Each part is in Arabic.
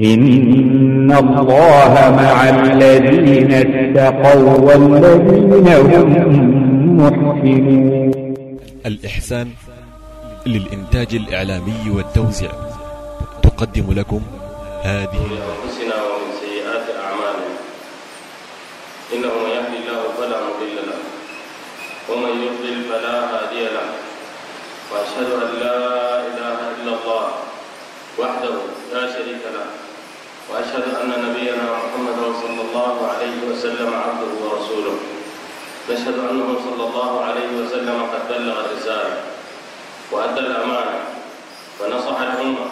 إن الله مع الذين اتقوا والذين هم محسنون الإحسان للإنتاج الإعلامي والتوزيع تقدم لكم هذه أنفسنا ومن سيئات أعمالنا إنه من يهدي الله فلا مضل له ومن يضلل فلا هادي له وأشهد أن لا إله إلا الله وحده لا شريك له وأشهد أن نبينا محمدا صلى الله عليه وسلم عبده ورسوله نشهد أنه صلى الله عليه وسلم قد بلغ الرسالة وأدى الأمانة ونصح الأمة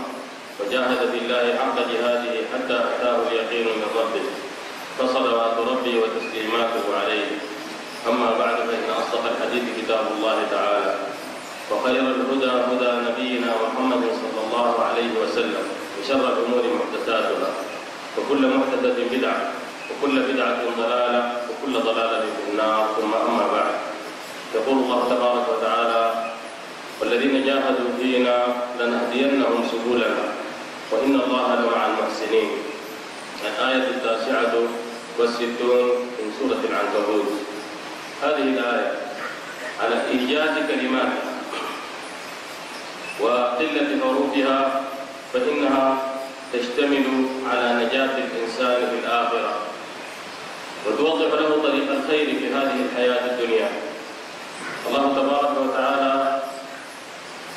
وجاهد في الله حق جهاده حتى أتاه اليقين من ربه فصلوات ربي وتسليماته عليه. أما بعد فإن أصدق الحديث كتاب الله تعالى وخير الهدى هدى نبينا محمد صلى الله عليه وسلم وشر الأمور محدثاتها وكل محدثة بدعة وكل بدعة ضلالة وكل ضلالة في النار ثم أما بعد. يقول الله تبارك وتعالى والذين جاهدوا فينا لنهدينهم سبلنا وإن الله لمع المحسنين. الآية التاسعة والستون من سورة العنكبوت. هذه الآية على إيجاز كلماتها وقلة حروفها فإنها تشتمل على نجاة الإنسان في الآخرة. وتوضح له طريق الخير في هذه الحياة الدنيا. الله تبارك وتعالى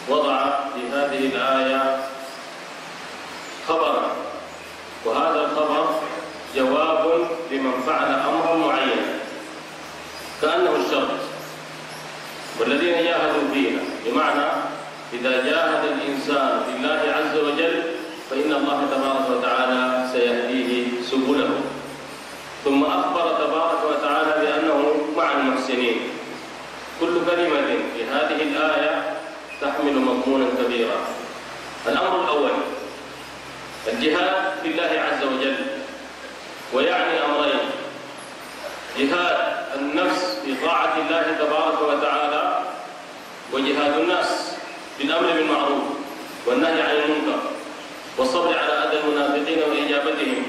وضع في هذه الآية خبرا وهذا الخبر جواب لمن فعل أمرا معينا كأنه الشرط. والذين جاهدوا فينا بمعنى إذا جاهد الإنسان في الله عز وجل فإن الله تبارك وتعالى سيهديه سبله ثم أخبر تبارك وتعالى بأنه مع المحسنين كل كلمة في هذه الآية تحمل مضمونا كبيرا. الأمر الأول الجهاد في الله عز وجل ويعني أمرين. جهاد النفس في طاعة الله تبارك وتعالى وجهاد الناس بالأمر بالمعروف والنهي عن المنكر والصبر على أذى المنافقين وإجابتهم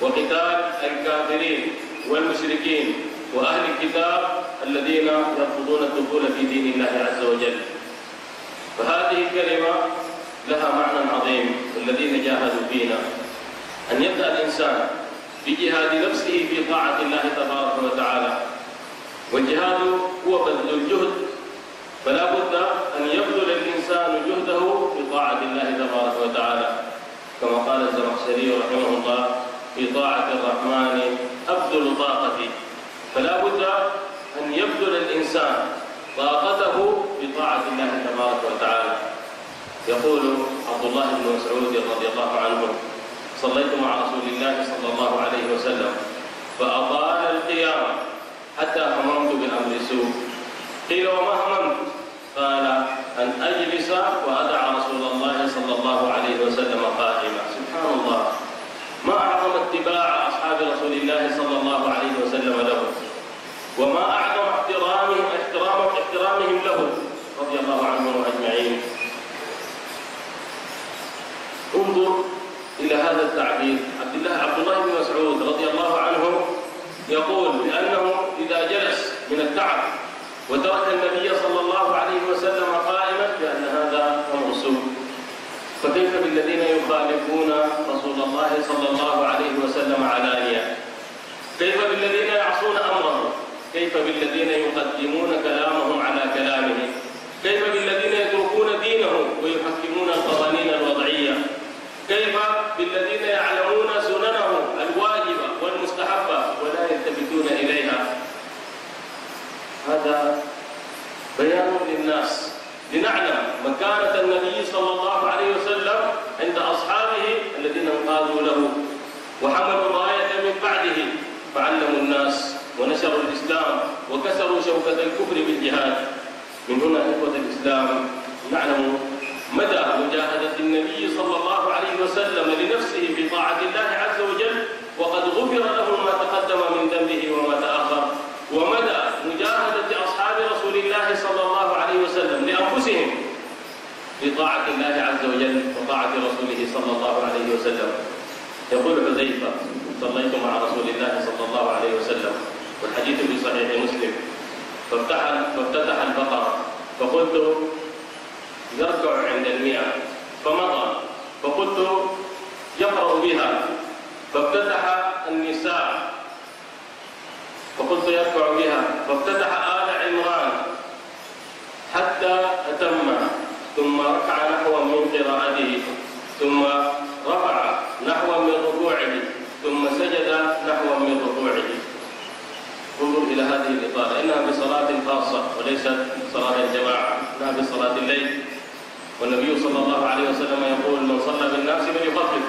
وقتال الكافرين والمشركين وأهل الكتاب الذين يرفضون الدخول في دين الله عز وجل. فهذه الكلمة لها معنى عظيم الذين جاهدوا فينا. أن يبدأ الإنسان بجهاد نفسه في طاعة الله تبارك وتعالى. والجهاد هو بذل الجهد. فلا بد أن يبذل الإنسان جهده في طاعة الله تبارك وتعالى. كما قال الزمخشري رحمه الله في طاعة الرحمن أبذل طاقتي. فلا بد أن يبذل الإنسان طاقته في طاعة الله تبارك وتعالى. يقول عبد الله بن مسعود رضي الله عنه صليت مع رسول الله صلى الله عليه وسلم فأطال القيام حتى هممت بالأمر سوء قيل وما هممت؟ قال أن أجلس وأدع رسول الله صلى الله عليه وسلم قائما. سبحان الله. ما أعظم اتباع أصحاب رسول الله صلى الله عليه وسلم له؟ وما أعظم رضي الله عنهم أجمعين. انظر إلى هذا التعبير. عبد الله عبد الله بن مسعود رضي الله عنه يقول بأنه إذا جلس من التعب وترك النبي صلى الله عليه وسلم قائما بأن هذا أمر سوء فكيف بالذين يخالفون رسول الله صلى الله عليه وسلم علانيا كيف بالذين يعصون أمره؟ كيف بالذين يقدمون كلامهم على كلامه؟ كيف بالذين يتركون دينهم ويحكمون القوانين الوضعية؟ كيف بالذين يعلمون سننه الواجبة والمستحبة ولا يلتفتون إليها؟ هذا بيان للناس. لنعلم مكانة النبي صلى الله عليه وسلم عند أصحابه الذين انقادوا له وحملوا الراية من بعده فعلموا الناس ونشروا الإسلام وكسروا شوكة الكفر بالجهاد. من هنا إخوة الإسلام نعلم مدى مجاهدة النبي صلى الله عليه وسلم لنفسه في طاعة الله عز وجل وقد غفر له ما تقدم من ذنبه وما تأخر. ومدى مجاهدة أصحاب رسول الله صلى الله عليه وسلم لأنفسهم في طاعة الله عز وجل وطاعة رسوله صلى الله عليه وسلم. يقول حذيفة صليت مع رسول الله صلى الله عليه وسلم. والحديث في صحيح مسلم. فافتتح البقرة. فقلت يركع عند المئة. فمضى. فقلت يقرأ بها. فافتتح النساء. فقلت يركع بها. فافتتح آل عمران. حتى أتم. ثم ركع نحو من قراءته. ثم رفع نحو من ركوعه ثم سجد نحو من ركوعه انظر إلى هذه الإطالة إنها بصلاة خاصة وليست صلاة الجماعة إنها بصلاة الليل. والنبي صلى الله عليه وسلم يقول من صلى بالناس فليخفف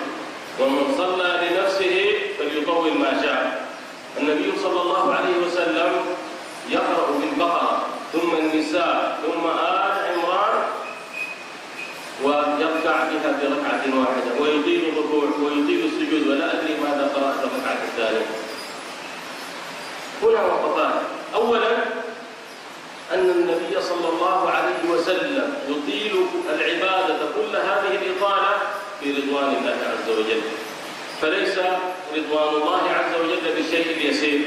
ومن صلى لنفسه فليطول ما شاء. النبي صلى الله عليه وسلم يقرأ بالبقرة ثم النساء ثم آل عمران ويركع بها في ركعة واحدة ويطيل الركوع ويطيل السجود ولا أدري ماذا قرأت الركعة الثانية. هنا وقفان أولا أن النبي صلى الله عليه وسلم يطيل العبادة كل هذه الإطالة في رضوان الله عز وجل. فليس رضوان الله عز وجل بالشيء اليسير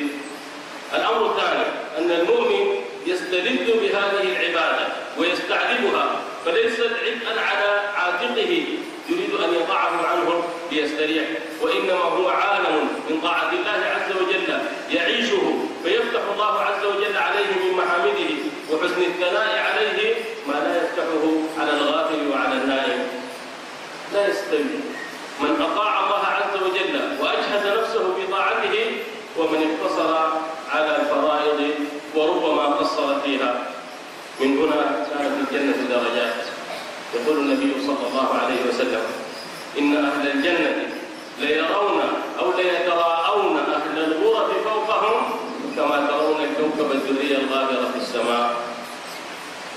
الأمر الثاني أن المؤمن يستلذ بهذه العبادة ويستعذبها فليست عبئا على عاتقه يريد أن يضعه عنه ليستريح. وإنما هو عالم من طاعة الله عز وجل يعيشه فيفتح الله عز وجل عليه من محامده وحسن الثناء عليه ما لا يفتحه على الغافل وعلى النائم. لا يستوي من أطاع الله عز وجل وأجهد نفسه في طاعته ومن اقتصر على الفرائض وربما قصر فيها. من هنا كانت الجنة درجات. يقول النبي صلى الله عليه وسلم إن أهل الجنة ليرون أو ليتراءون أهل الغرف فوقهم كما ترون الكوكب الدري الغابر في السماء.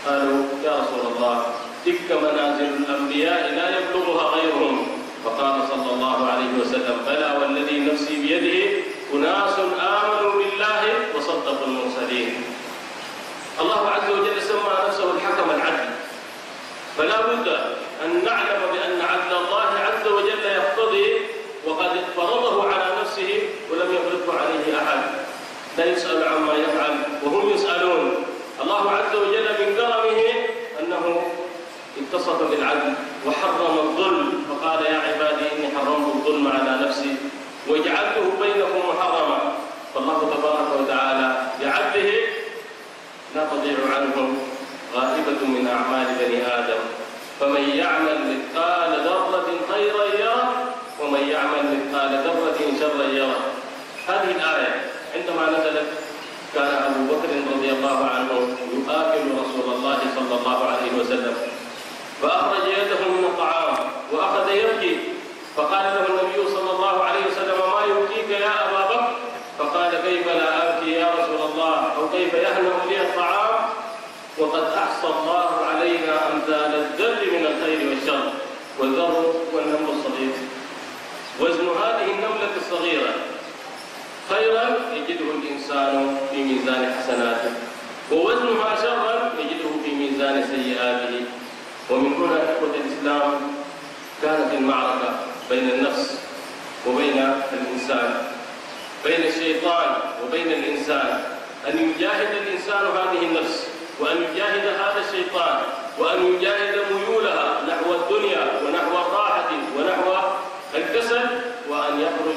قالوا يا رسول الله تلك منازل الأنبياء لا يبلغها غيرهم. فقال صلى الله عليه وسلم بلى والذي نفسي بيده أناس آمنوا بالله وصدقوا المرسلين. الله عز وجل سمى نفسه الحكم العدل. فلا بد أن نعلم بأن عدل الله عز وجل يقتضي وقد فرضه على نفسه ولم يفرضه عليه أحد. لا يسأل عما يفعل وهم يسألون. الله عز وجل من كرمه أنه اتصف بالعدل وحرم الظلم فقال يا عبادي إني حرمت الظلم على نفسي وجعلته بينكم محرما. فالله تبارك وتعالى بعدله لا تضيع عنهم غائبة من أعمال بني آدم. فمن يعمل مثقال ذرة خيرا يره ومن يعمل مثقال ذرة شرا يره هذه الآية نزلت كان أبو بكر رضي الله عنه يؤكل رسول الله صلى الله عليه وسلم. فأخرج يده من الطعام وأخذ يبكي. فقال له النبي صلى الله عليه وسلم ما يبكيك يا أبا بكر؟ فقال كيف لا أبكي يا رسول الله؟ أو كيف يهنأ لي الطعام؟ وقد أحصى الله علينا أمثال الذر من الخير والشر. والذر والنمل الصغير. وزن هذه النملة الصغيرة. خيرا يجده الإنسان في ميزان حسناته ووزنها شرا يجده في ميزان سيئاته. ومن هنا إخوة الإسلام كانت المعركة بين النفس وبين الإنسان بين الشيطان وبين الإنسان. أن يجاهد الإنسان هذه النفس وأن يجاهد هذا الشيطان وأن يجاهد ميولها نحو الدنيا ونحو الراحة ونحو الكسل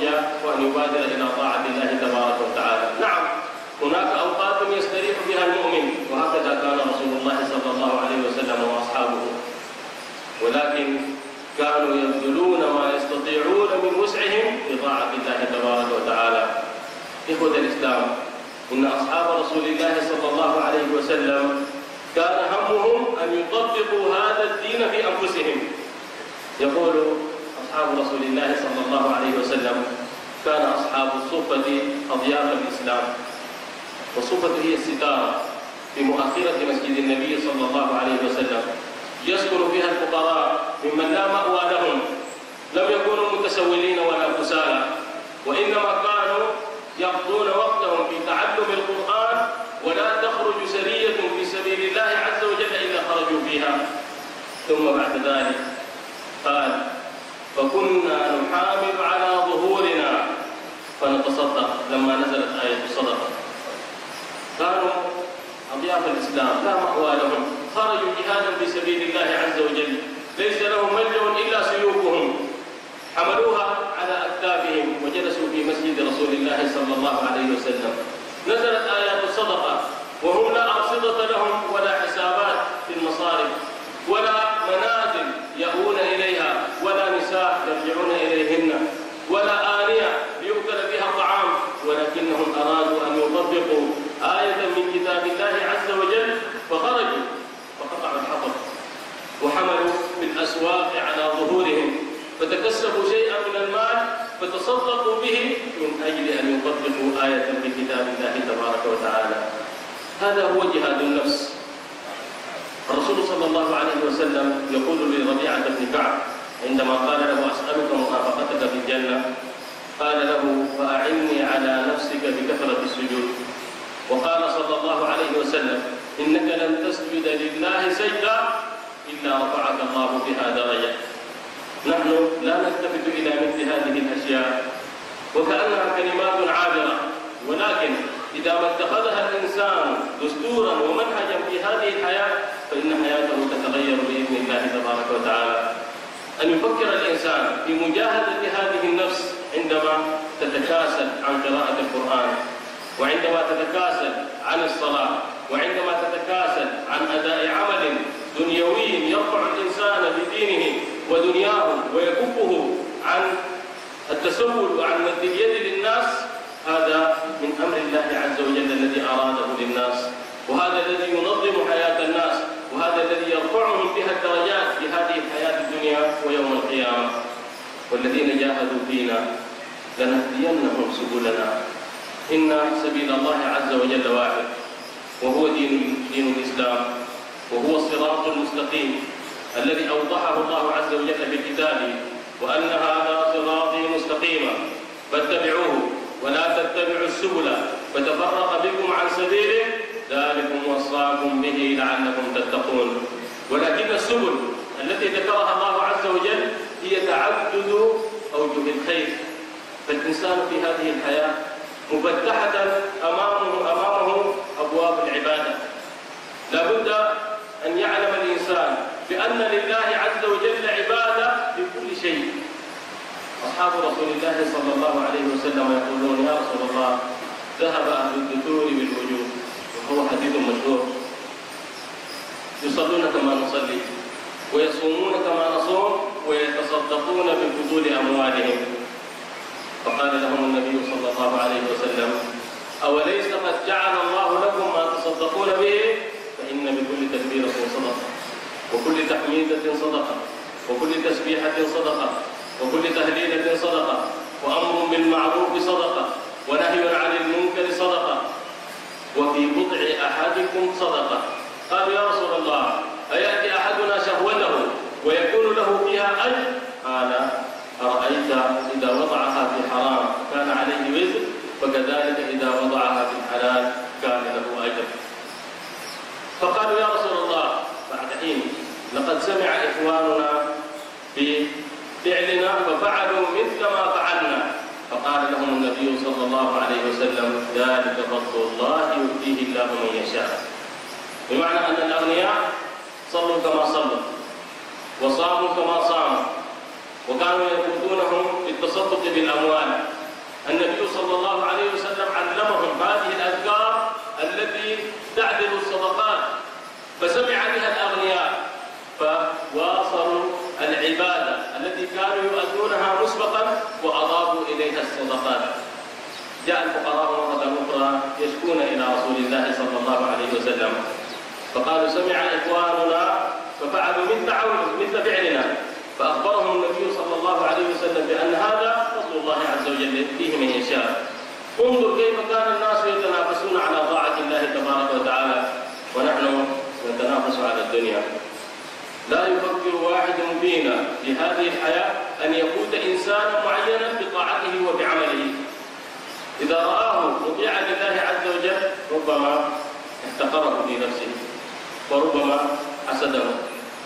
يخرج وأن يبادر إلى طاعة الله تبارك وتعالى. نعم هناك أوقات يستريح بها المؤمن. وهكذا كان رسول الله صلى الله عليه وسلم وأصحابه. ولكن كانوا يبذلون ما يستطيعون من وسعهم لطاعة الله تبارك وتعالى. إخوة الإسلام إن أصحاب رسول الله صلى الله عليه وسلم كان همهم أن يطبقوا هذا الدين في أنفسهم. يقول أصحاب رسول الله صلى الله عليه وسلم. كان أصحاب الصفة أضياف الإسلام. والصفة هي الستارة في مؤخرة مسجد النبي صلى الله عليه وسلم. يسكن فيها الفقراء ممن لا مأوى لهم. لم يكونوا متسولين ولا كسالى وإنما كانوا يقضون وقتهم في تعلم القرآن ولا تخرج سرية في سبيل الله عز وجل إلا خرجوا فيها. ثم بعد ذلك قال فكنا نحامل على ظهورنا. فنتصدق لما نزلت آية الصدقة. كانوا أضياف الإسلام لا مأوى لهم خرجوا جهادا في سبيل الله عز وجل. ليس لهم ملجأ إلا سيوفهم حملوها على أكتافهم وجلسوا في مسجد رسول الله صلى الله عليه وسلم. نزلت آيات الصدقة. وهم لا أرصدة لهم ولا حسابات في المصارف. ولا من كتاب الله عز وجل فخرجوا فقطعوا الحطب وحملوا بالأسواق على ظهورهم فتكسبوا شيئا من المال فتصدقوا به من أجل أن يطبقوا آية في كتاب الله تبارك وتعالى. هذا هو جهاد النفس. الرسول صلى الله عليه وسلم يقول لربيعة بن كعب عندما قال له أسألك مرافقتك في الجنة قال له فأعني على نفسك بكثرة السجود. وقال صلى الله عليه وسلم إنك لن تسجد لله سجدة إلا رفعك الله بها درجة. نحن لا نلتفت إلى مثل هذه الأشياء. وكأنها كلمات عابرة. ولكن إذا ما اتخذها الإنسان دستورا ومنهجا في هذه الحياة فإن حياته تتغير بإذن الله تبارك وتعالى. أن يفكر الإنسان في مجاهدة هذه النفس عندما تتكاسل عن قراءة القرآن. وعندما تتكاسل عن الصلاة وعندما تتكاسل عن أداء عمل دنيوي يرفع الإنسان بدينه ودنياه ويكفه عن التسول وعن مد اليد للناس هذا من أمر الله عز وجل الذي أراده للناس. وهذا الذي ينظم حياة الناس وهذا الذي يرفعهم بها الدرجات في هذه الحياة الدنيا ويوم القيامة. والذين جاهدوا فينا لنهدينهم سبلنا. إن سبيل الله عز وجل واحد وهو دين دين الإسلام وهو الصراط المستقيم الذي أوضحه الله عز وجل في كتابه وأن هذا صراطي مستقيما فاتبعوه ولا تتبعوا السبل فتفرق بكم عن سبيله ذلكم وصاكم به لعلكم تتقون. ولكن السبل التي ذكرها الله عز وجل هي تعدد أوجه الخير فالإنسان في هذه الحياة مفتحة أمامه أمامه أبواب العبادة. لابد أن يعلم الإنسان بأن لله عز وجل عبادة في كل شيء. أصحاب رسول الله صلى الله عليه وسلم يقولون يا رسول الله ذهب أهل الدثور بالوجوه. وهو حديث مشهور. يصلون كما نصلي ويصومون كما نصوم ويتصدقون بفضول أموالهم. فقال لهم النبي صلى الله عليه وسلم أوليس قد جعل الله لكم ما تصدقون به؟ فإن بكل تكبيرة صدقة وكل تحميدة صدقة وكل تسبيحة صدقة وكل تهليلة صدقة وأمر بالمعروف صدقة ونهي عن المنكر صدقة وفي بضع أحدكم صدقة. قالوا يا رسول الله أيأتي أحدنا شهوته ويكون له فيها أجر؟ قال أرأيت إذا وضعها في حرام كان عليه وزر وكذلك إذا وضعها في الحلال كان له أجر. فقالوا يا رسول الله بعد حين لقد سمع إخواننا بفعلنا ففعلوا مثل ما فعلنا. فقال لهم النبي صلى الله عليه وسلم ذلك فضل الله يؤتيه الله من يشاء. بمعنى أن الأغنياء صلوا كما صلوا وصاموا كما صاموا. وكانوا يقودونهم بالتصدق بالأموال. النبي صلى الله عليه وسلم علمهم هذه الأذكار التي تعدل الصدقات فسمع بها الأغنياء فواصلوا العبادة التي كانوا يؤدونها مسبقا وأضافوا إليها الصدقات. جاء الفقراء مرة أخرى يشكون إلى رسول الله صلى الله عليه وسلم فقالوا سمع إخواننا ففعلوا مثل مثل فعلنا. فأخبرهم النبي صلى الله عليه وسلم بأن هذا فضل الله عز وجل فيه من يشاء. انظر كيف كان الناس يتنافسون على طاعة الله تبارك وتعالى. ونحن نتنافس على الدنيا. لا يفكر واحد فينا في هذه الحياة أن يقود إنسانا معينا بطاعته وبعمله. إذا رآه مطيعا لله عز وجل ربما احتقره في نفسه وربما حسده.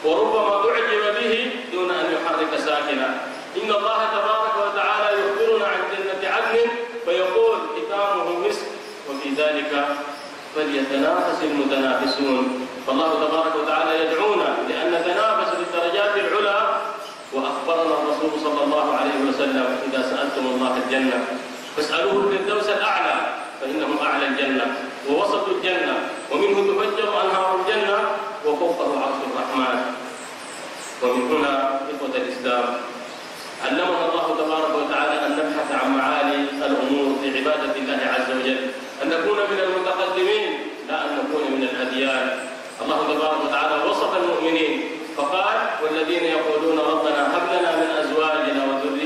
وربما أعجب به دون أن يحرك ساكنا إن الله تبارك وتعالى يخبرنا عن جنة عدن فيقول ختامه مسك وفي ذلك فليتنافس المتنافسون. فالله تبارك وتعالى يدعونا لأن نتنافس للدرجات العلى. وأخبرنا الرسول صلى الله عليه وسلم إذا سألتم الله الجنة فاسألوه الفردوس الأعلى. فإنه أعلى الجنة ووسط الجنة ومنه تفجر أنهار الجنة وفوقه عرش الرحمن. ومن هنا إخوة الإسلام علمنا الله تبارك وتعالى أن نبحث عن معالي الأمور في عبادة الله عز وجل أن نكون من المتقدمين لا أن نكون من الأديان. الله تبارك وتعالى وصف المؤمنين فقال والذين يقولون ربنا هب لنا من أزواجنا وذرياتنا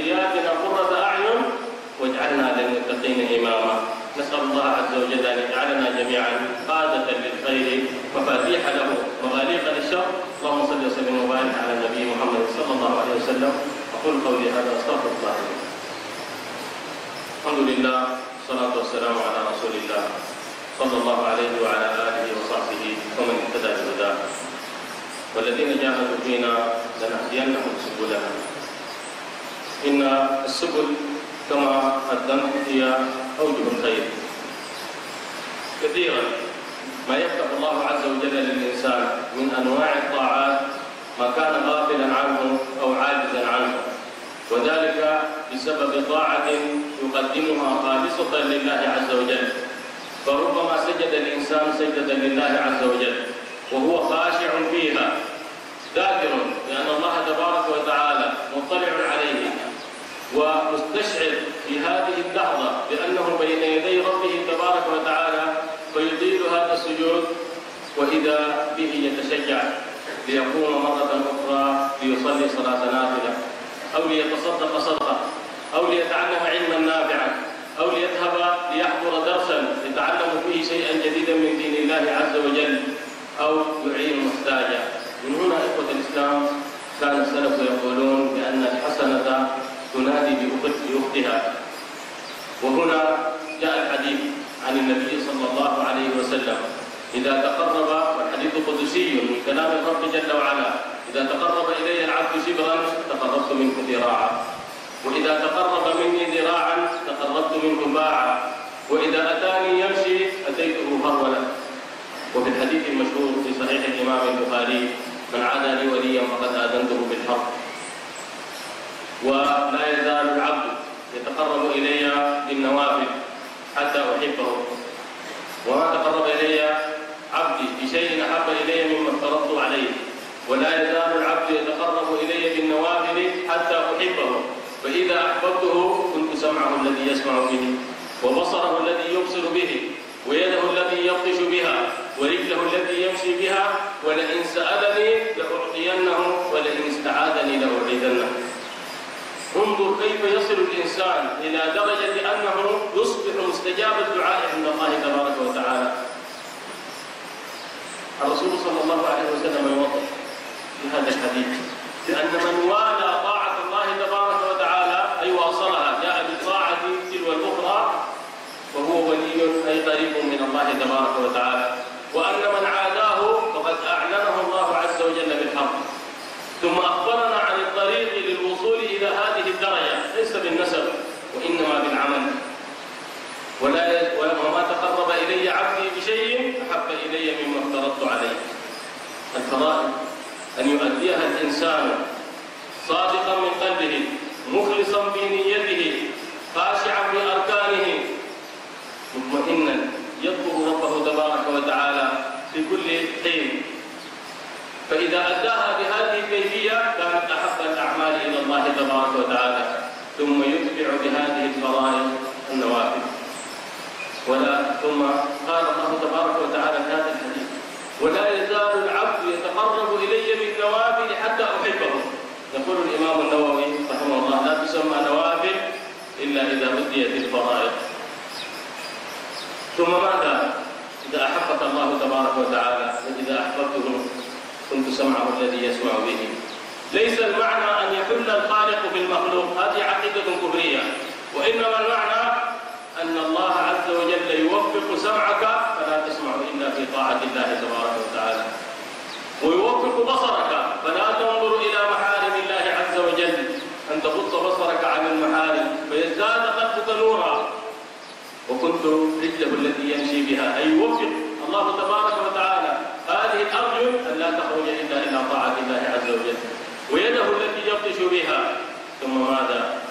نسأل الله عز وجل أن يجعلنا جميعا قادة للخير مفاتيح له مغاليق للشر. اللهم صل وسلم وبارك على النبي محمد صلى الله عليه وسلم. أقول قولي هذا أستغفر الله الحمد لله والصلاة والسلام على رسول الله صلى الله عليه وعلى آله وصحبه ومن اهتدى بهداه. والذين جاهدوا فينا لنهدينهم سبلنا. إن السبل كما قدمت هي أوجه الخير. كثيرا ما يفتح الله عز وجل للإنسان من أنواع الطاعات ما كان غافلا عنه أو عاجزا عنه. وذلك بسبب طاعة يقدمها خالصة لله عز وجل. فربما سجد الإنسان سجدا لله عز وجل وهو خاشع فيها. ذاكر لأن الله تبارك وتعالى مطلع عليه. ومستشعر في هذه اللحظة بأنه بين يدي ربه تبارك وتعالى فيطيل هذا السجود وإذا به يتشجع ليقوم مرة أخرى ليصلي صلاة نافلة أو ليتصدق صدقة أو ليتعلم علما نافعا أو ليذهب ليحضر درسا يتعلم فيه شيئا جديدا من دين الله عز وجل أو يعين محتاجا. من هنا إخوة الإسلام كان السلف يقولون بأن الحسنة تنادي بأختها. وهنا عن النبي صلى الله عليه وسلم. إذا تقرب والحديث قدسي من كلام الرب جل وعلا إذا تقرب إلي العبد شبرا تقربت منه ذراعا. وإذا تقرب مني ذراعا تقربت منه باعا. وإذا أتاني يمشي أتيته هرولا وفي الحديث المشهور في صحيح الإمام البخاري من عادى لي وليا فقد آذنته بالحق. ولا يزال العبد يتقرب إلي بالنوافل. حتى أحبه. وما تقرب إلي عبدي بشيء أحب إلي مما افترضت عليه. ولا يزال العبد يتقرب إلي بالنوافل حتى أحبه. فإذا أحببته كنت سمعه الذي يسمع به وبصره الذي يبصر به ويده التي يبطش بها ورجله التي يمشي بها ولئن سألني لأعطينه ولئن استعاذني لأعيذنه انظر كيف يصل الإنسان إلى درجة أنه يصبح مستجاب الدعاء عند الله تبارك وتعالى. الرسول صلى الله عليه وسلم يوضح في هذا الحديث لأن من والى طاعة الله تبارك وتعالى أي واصلها جاء بالطاعة تلو الأخرى وهو ولي أي قريب من الله تبارك وتعالى. وأن من عاداه فقد أعلنه الله عز وجل بالحق ثم أخبرنا عن الطريق للوصول إلى هذه الدرجة ليس بالنسب وإنما بالعمل ولا وما تقرب إلي عبدي بشيء أحب إلي مما افترضت عليه الفرائض أن يؤديها الإنسان صادقا من قلبه مخلصا في نيته خاشعا في أركانه مطمئنا يطلب ربه تبارك وتعالى في كل حين. فإذا أداها بهذه الكيفية كانت أحب الأعمال إلى الله تبارك وتعالى ثم يتبع بهذه الفرائض النوافل ولا ثم قال الله تبارك وتعالى في هذا الحديث ولا يزال العبد يتقرب إلي بالنوافل حتى أحبه يقول الإمام النووي رحمه الله لا تسمى نوافل إلا إذا بديت الفرائض ثم ماذا؟ إذا أحبك الله تبارك وتعالى وإذا أحببته كنت سمعه الذي يسمع به. ليس المعنى أن يحل الخالق بالمخلوق هذه عقيدة كبرية. وإنما المعنى أن الله عز وجل يوفق سمعك فلا تسمع إلا في طاعة الله تبارك وتعالى. ويوفق بصرك فلا تنظر إلى وجل أن تغض بصرك عن المحارم فيزداد قلبك نورا. وكنت رجله التي يمشي بها. أي يوفق الله تبارك وتعالى. هذه الأرجل أن لا تخرج إلا إلى طاعة الله عز وجل. ويده التي يبطش بها. ثم ماذا؟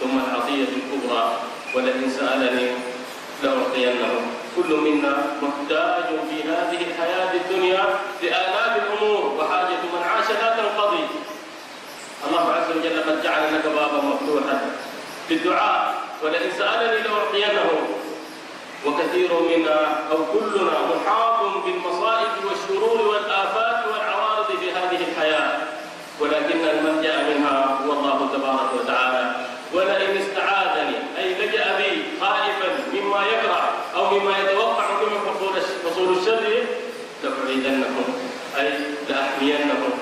ثم العطية الكبرى. ولئن سألني لأعطينه كل منا محتاج في هذه الحياة الدنيا لآلاف الأمور. وحاجة من عاش لا تنقضي. الله عز وجل قد جعل لك بابا مفتوحا. للدعاء ولئن سألني لأعطينه. وكثير منا أو كلنا محاط بالمصائب والشرور والآفات والعوارض في هذه الحياة. ولكن الملجأ منها هو الله تبارك وتعالى. ولئن استعاذني أي لجأ بي خائفا مما يكره أو مما يتوقع من حصول الشر لأعيدنكم أي لأحمينكم.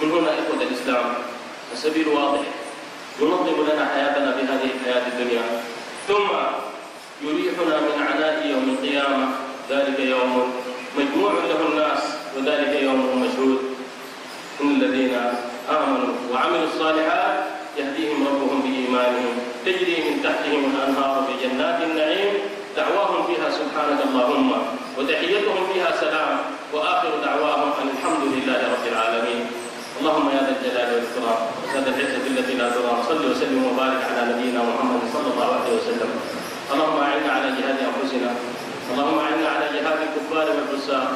من هنا إخوة الإسلام. السبيل واضح. ينظم لنا حياتنا في هذه الحياة الدنيا. ثم يريحنا من عناء يوم القيامة. ذلك يوم مجموع له الناس وذلك يوم مشهود. إن الذين آمنوا وعملوا الصالحات يهديهم ربهم بإيمانهم تجري من تحتهم الأنهار في جنات النعيم. دعواهم فيها سبحانك اللهم وتحيتهم فيها سلام. وآخر دعواهم أن الحمد لله رب العالمين. اللهم يا ذا الجلال والإكرام وساد العزة التي لا ترام صل وسلم وبارك على نبينا محمد صلى الله عليه وسلم. اللهم أعنا على جهاد أنفسنا. اللهم أعنا على جهاد الكفار والفساق.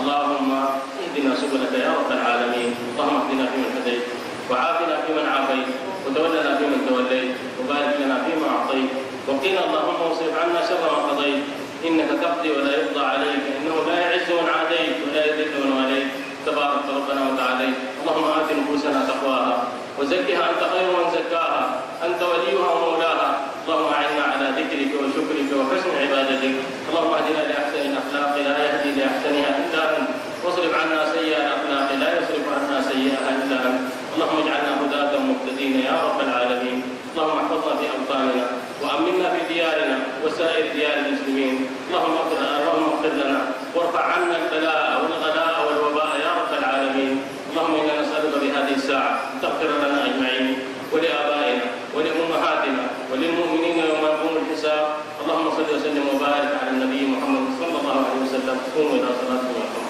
اللهم اهدنا سبلك يا رب العالمين. اللهم اهدنا فيمن هديت وعافنا فيمن عافيت وتولنا فيمن توليت وبارك لنا فيما أعطيت. وقنا اللهم واصرف عنا شر ما قضيت. إنك تقضي ولا يقضى عليك. إنه لا يعز من عاديت ولا يذل من واليت. تبارك ربنا وتعالى. اللهم آت نفوسنا تقواها وزكها أنت خير من زكاها. أنت وليها ومولاها. اللهم أعنا على ذكرك وشكرك وحسن عبادتك. اللهم اهدنا لأحسن الأخلاق لا يهدي لأحسنها إلا أنت. واصرف عنا سيئة الأخلاق لا يصرف عنا سيئها إلا أنت. اللهم اجعلنا هداة مهتدين يا رب العالمين. اللهم احفظنا في أوطاننا وأمنا في ديارنا وسائر ديار المسلمين. اللهم اغفر اللهم اغفر لنا. وارفع عنا البلاء والغلاء واغفر أجمعين ولآبائنا ولأمهاتنا وللمؤمنين يوم يقوم الحساب. اللهم صل وسلم وبارك على النبي محمد صلى الله عليه وسلم. قوموا إلى صلاتكم